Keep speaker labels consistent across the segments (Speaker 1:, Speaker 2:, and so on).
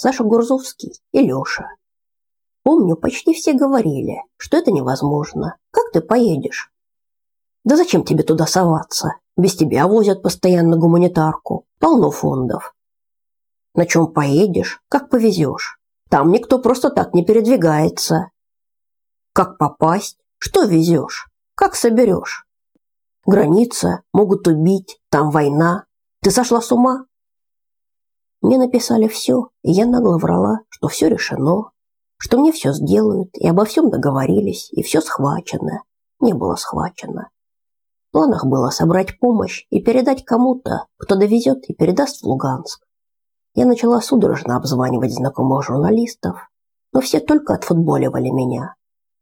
Speaker 1: Саша Гурзовский и Лёша. Помню, почти все говорили, что это невозможно. Как ты поедешь? Да зачем тебе туда соваться? Без тебя возят постоянно гуманитарку. Полно фондов. На чем поедешь, как повезешь. Там никто просто так не передвигается. Как попасть? Что везешь? Как соберешь? Граница, могут убить, там война. Ты сошла с ума? Мне написали все, и я нагло врала, что все решено, что мне все сделают, и обо всем договорились, и все схвачено. Не было схвачено. В планах было собрать помощь и передать кому-то, кто довезет и передаст в Луганск. Я начала судорожно обзванивать знакомых журналистов, но все только отфутболивали меня.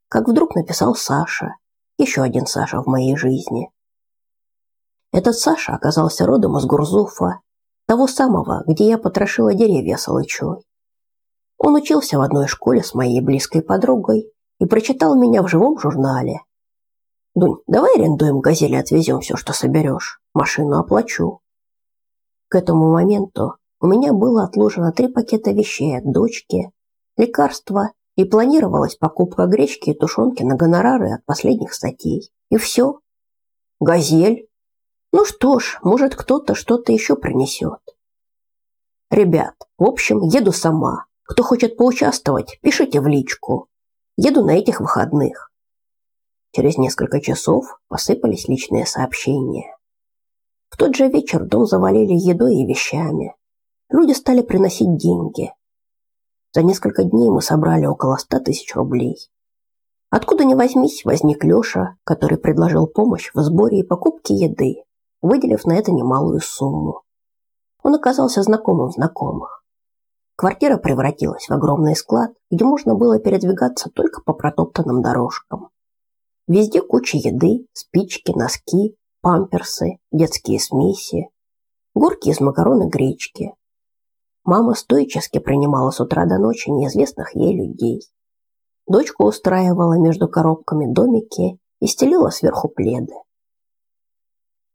Speaker 1: Как вдруг написал Саша, еще один Саша в моей жизни. Этот Саша оказался родом из Гурзуфа, того самого, где я потрошила деревья с алычой. Он учился в одной школе с моей близкой подругой и прочитал меня в живом журнале, Дунь, давай арендуем «Газель» и отвезем все, что соберешь. Машину оплачу. К этому моменту у меня было отложено три пакета вещей от дочки, лекарства и планировалась покупка гречки и тушенки на гонорары от последних статей. И все. «Газель»? Ну что ж, может кто-то что-то еще принесет. Ребят, в общем, еду сама. Кто хочет поучаствовать, пишите в личку. Еду на этих выходных. Через несколько часов посыпались личные сообщения. В тот же вечер дом завалили едой и вещами. Люди стали приносить деньги. За несколько дней мы собрали около ста тысяч рублей. Откуда ни возьмись, возник Леша, который предложил помощь в сборе и покупке еды, выделив на это немалую сумму. Он оказался знакомым знакомых. Квартира превратилась в огромный склад, где можно было передвигаться только по протоптанным дорожкам. Везде куча еды, спички, носки, памперсы, детские смеси, горки из макарон и гречки. Мама стоически принимала с утра до ночи неизвестных ей людей. Дочка устраивала между коробками домики и стелила сверху пледы.